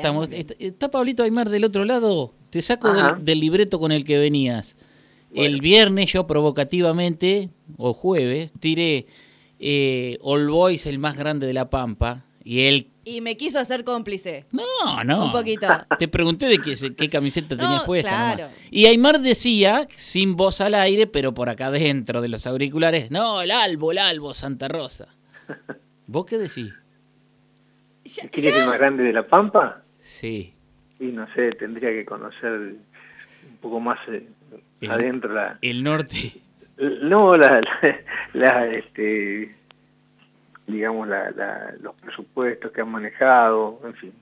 Estamos, est- está Pablito Aymar del otro lado. Te saco del, del libreto con el que venías. El viernes yo provocativamente, o jueves, tiré eh, All Boys, el más grande de La Pampa. Y él... Y me quiso hacer cómplice. No, no. Un poquito. Te pregunté de qué, se- qué camiseta No, tenías puesta. claro. nomás. Y Aymar decía, sin voz al aire, pero por acá dentro de los auriculares, no, el Albo, el Albo, Santa Rosa. ¿Vos qué decís? ¿Quién es el más grande de La Pampa? Sí. Y no sé, tendría que conocer un poco más eh, El- adentro la... El norte. No, la, la, la, este, digamos, la, la- los presupuestos que han manejado, en fin.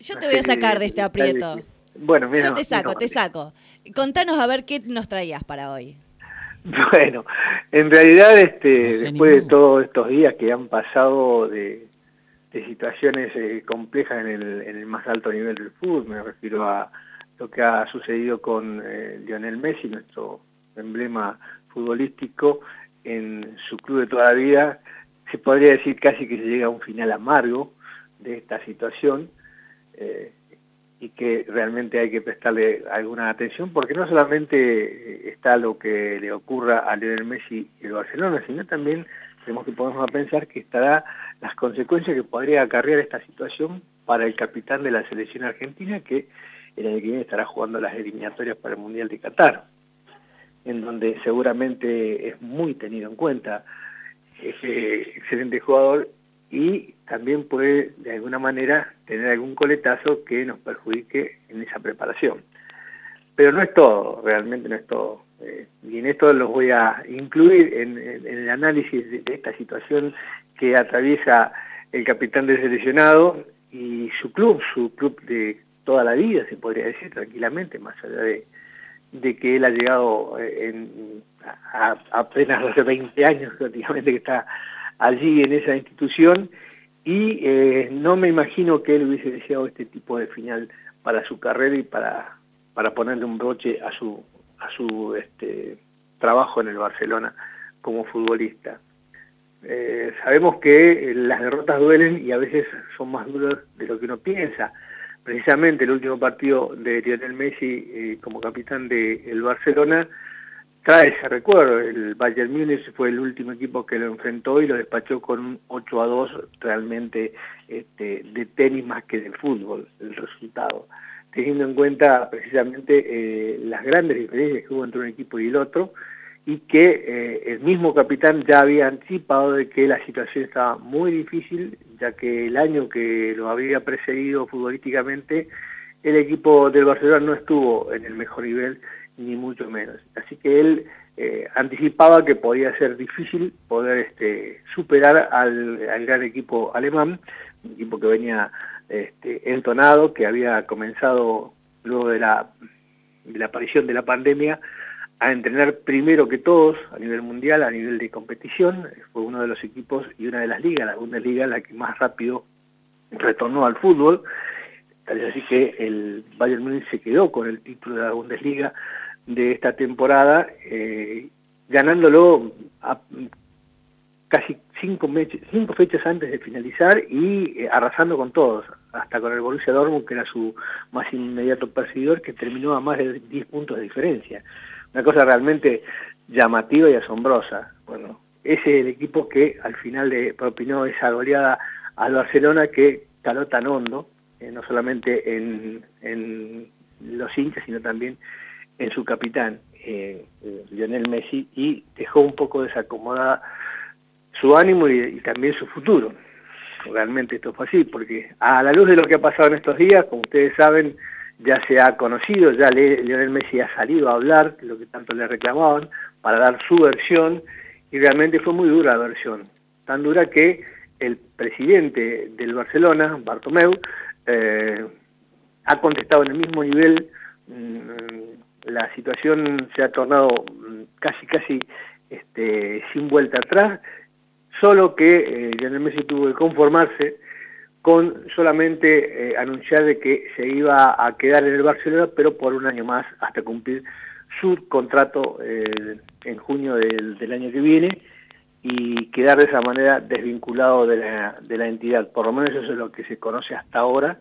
Yo te voy a sacar de este aprieto. Bueno, mira, Yo te saco, te saco. Contanos a ver qué nos traías para hoy. Bueno, en realidad, este, No después de todos estos días que han pasado de, de situaciones eh, complejas en el, en el más alto nivel del fútbol, me refiero a lo que ha sucedido con eh, Lionel Messi, nuestro emblema futbolístico, en su club de toda la vida, se podría decir casi que se llega a un final amargo de esta situación. eh, y que realmente hay que prestarle alguna atención porque no solamente eh, está lo que le ocurra a Lionel Messi y el Barcelona, sino también tenemos que ponernos a pensar que estará las consecuencias que podría acarrear esta situación para el capitán de la selección argentina que el año que viene estará jugando las eliminatorias para el Mundial de Qatar, en donde seguramente es muy tenido en cuenta ese excelente jugador y también puede de alguna manera tener algún coletazo que nos perjudique en esa preparación. Pero no es todo, realmente no es todo. Eh, y en esto los voy a incluir en, el análisis de, esta situación que atraviesa el capitán del seleccionado y su club, su club de toda la vida, se podría decir tranquilamente, más allá de, de que él ha llegado eh, a- apenas hace 20 años prácticamente que está allí en esa institución y eh, no me imagino que él hubiese deseado este tipo de final para su carrera y para, para ponerle un broche a su, a su este, trabajo en el Barcelona como futbolista. Eh, sabemos que eh, las derrotas duelen y a veces son más duras de lo que uno piensa. Precisamente el último partido de Lionel Messi eh, como capitán del Barcelona trae ese recuerdo. El Bayern Múnich fue el último equipo que lo enfrentó y lo despachó con un 8 a 2 realmente este, de tenis más que de fútbol, el resultado. Teniendo en cuenta precisamente eh, las grandes diferencias que hubo entre un equipo y el otro y que eh, el mismo capitán ya había anticipado de que la situación estaba muy difícil, ya que el año que lo había precedido futbolísticamente, el equipo del Barcelona no estuvo en el mejor nivel, ni mucho menos. Así que él eh, anticipaba que podía ser difícil poder este, superar al, gran equipo alemán, un equipo que venía este, entonado, que había comenzado luego de la, de la aparición de la pandemia a entrenar primero que todos a nivel mundial, a nivel de competición. Fue uno de los equipos y una de las ligas, la Bundesliga, la que más rápido retornó al fútbol. Tal así que el Bayern Múnich se quedó con el título de la Bundesliga de esta temporada, eh, ganándolo a- casi cinco, cinco fechas antes de finalizar y eh, arrasando con todos, hasta con el Borussia Dortmund, que era su más inmediato perseguidor, que terminó a más de 10 puntos de diferencia. Una cosa realmente llamativa y asombrosa. Bueno, ese es el equipo que al final le propinó esa goleada al Barcelona que caló tan hondo, eh, no solamente en, en los hinchas, sino también en su capitán, eh, Lionel Messi, y dejó un poco desacomodada su ánimo y, y también su futuro. Realmente esto fue así, porque a la luz de lo que ha pasado en estos días, como ustedes saben, ya se ha conocido, ya Le- Lionel Messi ha salido a hablar, lo que tanto le reclamaban, para dar su versión, y realmente fue muy dura la versión, tan dura que el presidente del Barcelona, Bartomeu, eh, ha contestado en el mismo nivel, mm, la situación se ha tornado mm, casi casi este, sin vuelta atrás, solo que eh, Lionel Messi tuvo que conformarse con solamente eh, anunciar de que se iba a quedar en el Barcelona, pero por un año más hasta cumplir su contrato eh, en junio del, del año que viene y quedar de esa manera desvinculado de la, de la entidad. Por lo menos eso es lo que se conoce hasta ahora,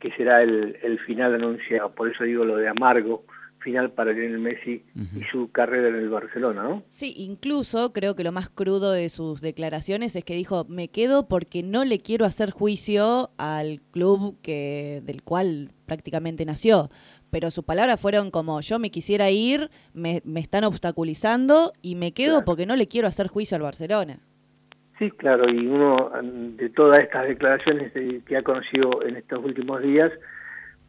que será el, el final anunciado. Por eso digo lo de amargo, final para Lionel Messi y su carrera en el Barcelona, ¿no? Sí, incluso creo que lo más crudo de sus declaraciones es que dijo, me quedo porque no le quiero hacer juicio al club que del cual prácticamente nació. Pero sus palabras fueron como, yo me quisiera ir, me, me están obstaculizando y me quedo Claro. porque no le quiero hacer juicio al Barcelona. Sí, claro, y uno de todas estas declaraciones que ha conocido en estos últimos días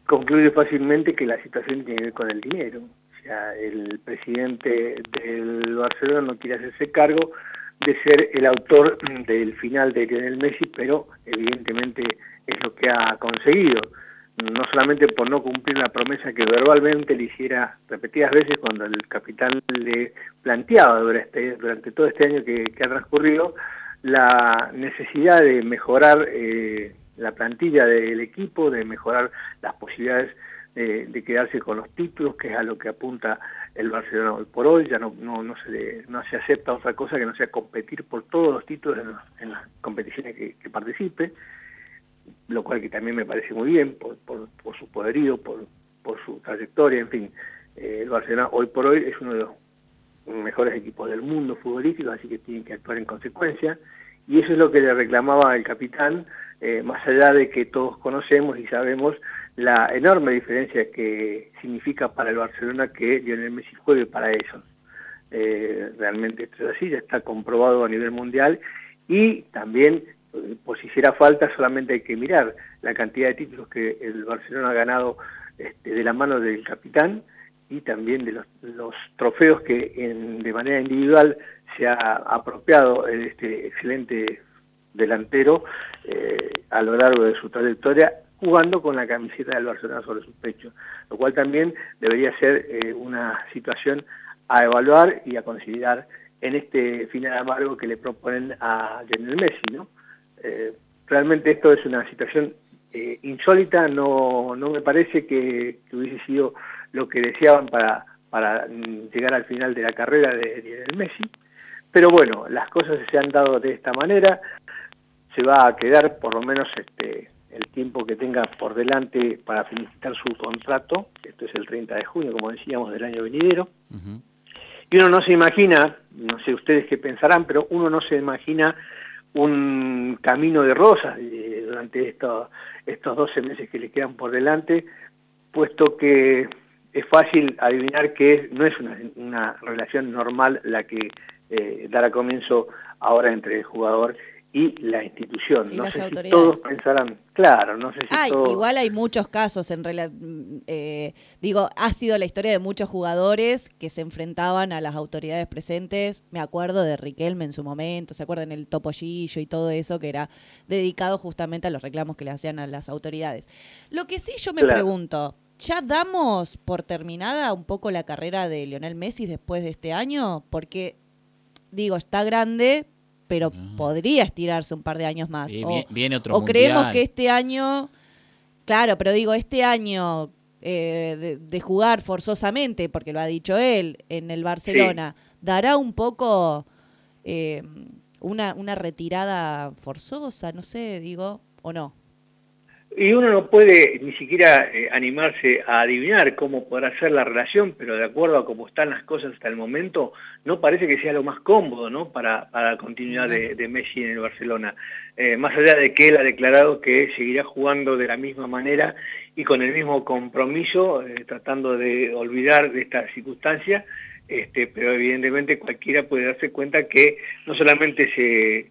concluye fácilmente que la situación tiene que ver con el dinero. O sea, el presidente del Barcelona no quiere hacerse cargo de ser el autor del final de Lionel Messi, pero evidentemente es lo que ha conseguido. No solamente por no cumplir la promesa que verbalmente le hiciera repetidas veces cuando el capitán le planteaba durante, durante todo este año que, que ha transcurrido la necesidad de mejorar eh, la plantilla del equipo, de mejorar las posibilidades de, quedarse con los títulos, que es a lo que apunta el Barcelona hoy por hoy, ya no, no, no, se, no se acepta otra cosa que no sea competir por todos los títulos en, las competiciones que, participe, lo cual que también me parece muy bien por, por, por su poderío, por, por su trayectoria, en fin, eh, el Barcelona hoy por hoy es uno de los mejores equipos del mundo futbolístico, así que tienen que actuar en consecuencia, y eso es lo que le reclamaba el capitán, eh, más allá de que todos conocemos y sabemos la enorme diferencia que significa para el Barcelona que Lionel Messi juegue para ellos. Eh, realmente esto es así, ya está comprobado a nivel mundial y también, eh, por si hiciera falta, solamente hay que mirar la cantidad de títulos que el Barcelona ha ganado este, de la mano del capitán y también de los, trofeos que en, de manera individual se ha apropiado este excelente delantero eh, a lo largo de su trayectoria jugando con la camiseta del Barcelona sobre su pecho, lo cual también debería ser eh, una situación a evaluar y a considerar en este final amargo que le proponen a Lionel Messi, ¿no? Eh, realmente esto es una situación eh, insólita, no, no me parece que, hubiese sido lo que deseaban para, para llegar al final de la carrera de Lionel Messi, pero bueno, las cosas se han dado de esta manera, se va a quedar por lo menos este, el tiempo que tenga por delante para finiquitar su contrato, esto es el 30 de junio, como decíamos, del año venidero, uh -huh. y uno no se imagina, no sé ustedes qué pensarán, pero uno no se imagina un camino de rosas eh, durante esto, estos 12 meses que le quedan por delante, puesto que es fácil adivinar que no es una, una relación normal la que eh, dará comienzo ahora entre el jugador y la institución. ¿Y no las sé autoridades? si todos pensarán, claro, no sé si Ay, todos... igual hay muchos casos en eh, digo, ha sido la historia de muchos jugadores que se enfrentaban a las autoridades presentes. Me acuerdo de Riquelme en su momento, ¿se acuerdan el topollillo y todo eso que era dedicado justamente a los reclamos que le hacían a las autoridades? Lo que sí yo me Claro. pregunto, ¿ya damos por terminada un poco la carrera de Lionel Messi después de este año? Porque digo, está grande, pero podría estirarse un par de años más. Y o, vi- viene otro o creemos que este año, claro, pero digo, este año eh, de, de jugar forzosamente, porque lo ha dicho él, en el Barcelona, dará un poco eh, una, una retirada forzosa, no sé, digo, o no. Y uno no puede ni siquiera eh, animarse a adivinar cómo podrá ser la relación, pero de acuerdo a cómo están las cosas hasta el momento, no parece que sea lo más cómodo ¿no? para, para la continuidad de, Messi en el Barcelona. Eh, más allá de que él ha declarado que seguirá jugando de la misma manera y con el mismo compromiso, eh, tratando de olvidar de esta circunstancia, este, pero evidentemente cualquiera puede darse cuenta que no solamente se,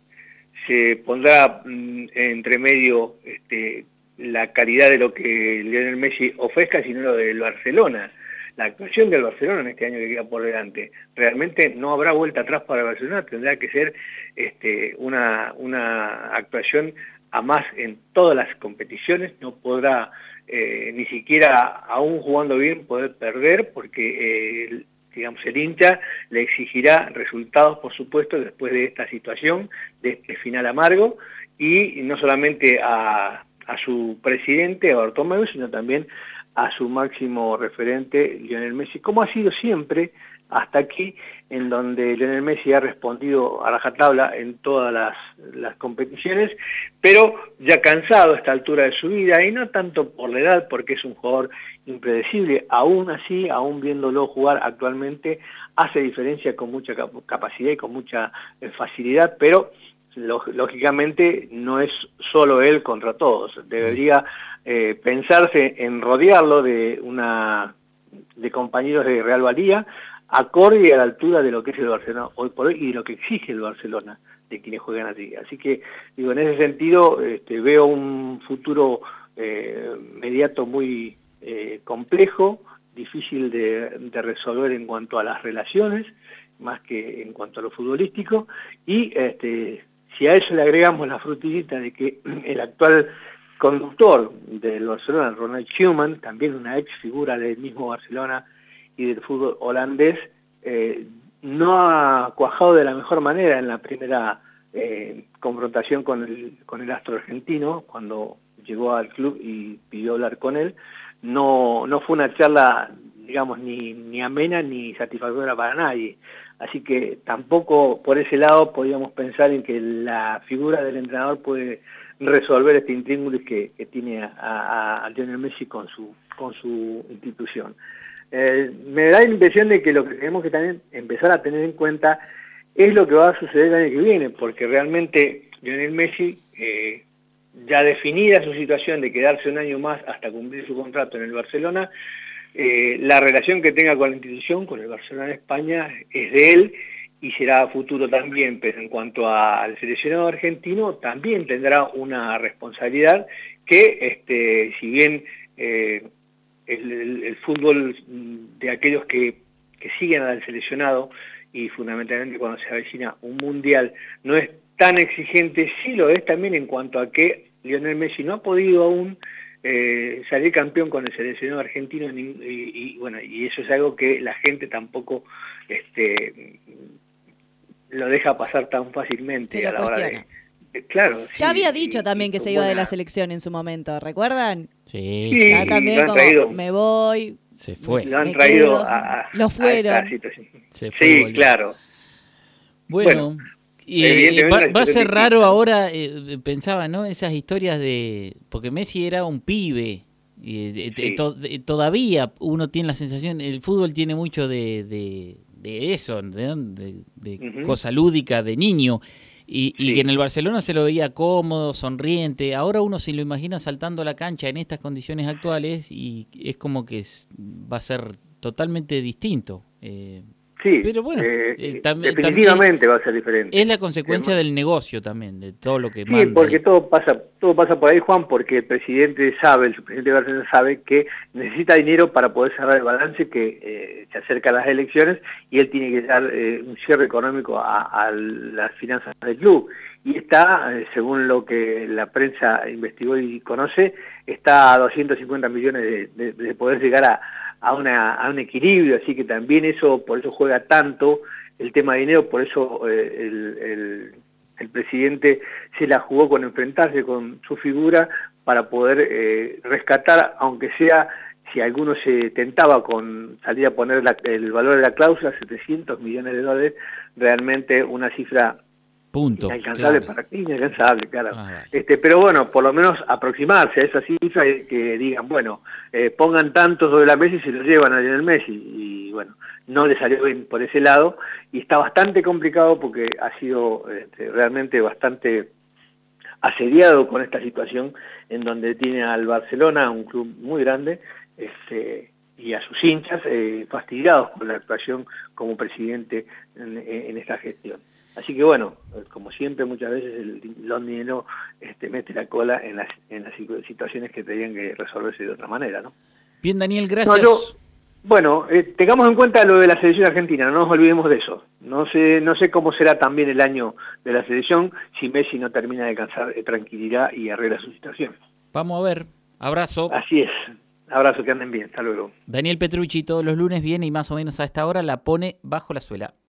se pondrá mm, entre medio este, la calidad de lo que Lionel Messi ofrezca, sino lo del Barcelona. La actuación del Barcelona en este año que queda por delante, realmente no habrá vuelta atrás para el Barcelona, tendrá que ser este, una, una actuación a más en todas las competiciones, no podrá eh, ni siquiera, aún jugando bien, poder perder, porque eh, digamos, el hincha le exigirá resultados, por supuesto, después de esta situación, de este final amargo, y no solamente a, a su presidente, a Bartomeu, sino también a su máximo referente, Lionel Messi, como ha sido siempre hasta aquí, en donde Lionel Messi ha respondido a rajatabla en todas las, las, competiciones, pero ya cansado a esta altura de su vida, y no tanto por la edad, porque es un jugador impredecible, aún así, aún viéndolo jugar actualmente, hace diferencia con mucha capacidad y con mucha eh, facilidad, pero lógicamente no es solo él contra todos, debería eh, pensarse en rodearlo de una de compañeros de Real Valía, acorde a la altura de lo que es el Barcelona hoy por hoy y de lo que exige el Barcelona de quienes juegan allí. Así que, digo, en ese sentido este, veo un futuro eh, inmediato muy eh, complejo, difícil de, de, resolver en cuanto a las relaciones, más que en cuanto a lo futbolístico, y este, si a eso le agregamos la frutillita de que el actual conductor del Barcelona, Ronald Koeman, también una ex figura del mismo Barcelona y del fútbol holandés, eh, no ha cuajado de la mejor manera en la primera eh, confrontación con el, con el astro argentino, cuando llegó al club y pidió hablar con él. No, no fue una charla, digamos, ni, ni amena ni satisfactoria para nadie. Así que tampoco por ese lado podíamos pensar en que la figura del entrenador puede resolver este intríngulis que, que tiene a, a, Lionel Messi con su, con su institución. Eh, me da la impresión de que lo que tenemos que también empezar a tener en cuenta es lo que va a suceder el año que viene, porque realmente Lionel Messi, eh, ya definida su situación de quedarse un año más hasta cumplir su contrato en el Barcelona, eh, la relación que tenga con la institución, con el Barcelona de España, es de él y será futuro también, pero en cuanto al seleccionado argentino, también tendrá una responsabilidad que, este, si bien eh, el, fútbol de aquellos que, que siguen al seleccionado, y fundamentalmente cuando se avecina un mundial, no es tan exigente, sí lo es también en cuanto a que Lionel Messi no ha podido aún eh, salir campeón con el seleccionado argentino y, bueno y eso es algo que la gente tampoco este lo deja pasar tan fácilmente a la hora de, claro ya había dicho también que se iba de la selección en su momento recuerdan sí, ya también como me voy se fue. Lo han traído a, lo fueron. sí claro. Bueno y, va, a ser raro ahora, eh, pensaba, ¿no? Esas historias de... Porque Messi era un pibe. Y, todavía uno tiene la sensación, el fútbol tiene mucho de, de, eso, de, cosa lúdica, de niño. Y, y, que en el Barcelona se lo veía cómodo, sonriente. Ahora uno se lo imagina saltando a la cancha en estas condiciones actuales y es como que va a ser totalmente distinto. Eh, Sí, pero bueno, eh, eh, definitivamente va a ser diferente. Es la consecuencia del negocio también, de todo lo que Sí, porque todo pasa, todo pasa por ahí, Juan, porque el presidente sabe, el presidente de Barcelona sabe que necesita dinero para poder cerrar el balance, que eh, se acerca a las elecciones y él tiene que dar un cierre económico a, las finanzas del club. Y está, según lo que la prensa investigó y conoce, está a 250 millones de poder llegar a a, una, a un equilibrio, así que también eso, por eso juega tanto el tema de dinero, por eso eh, el, el, presidente se la jugó con enfrentarse con su figura para poder eh, rescatar, aunque sea, si alguno se tentaba con salir a poner el valor de la cláusula, 700 millones de dólares, realmente una cifra Punto. Inalcanzable para inalcanzable, claro. Ah, este, pero bueno, por lo menos aproximarse a esa cifra y que digan, bueno, eh, pongan tanto sobre la mesa y se lo llevan a Lionel Messi. Y bueno, no le salió bien por ese lado y está bastante complicado porque ha sido este, realmente bastante asediado con esta situación en donde tiene al Barcelona, un club muy grande, este, y a sus hinchas eh, fastidiados con la actuación como presidente en esta gestión. Así que bueno, como siempre, muchas veces el dinero este, mete la cola en las, en las situaciones que tenían que resolverse de otra manera, ¿no? Bien, Daniel, gracias. bueno, eh, tengamos en cuenta lo de la selección argentina, no nos olvidemos de eso. No sé, no sé cómo será también el año de la selección si Messi no termina de alcanzar eh, tranquilidad y arregla su situación. Vamos a ver. Abrazo. Así es. Abrazo, que anden bien. Hasta luego. Daniel Petrucci todos los lunes viene y más o menos a esta hora la pone bajo la suela.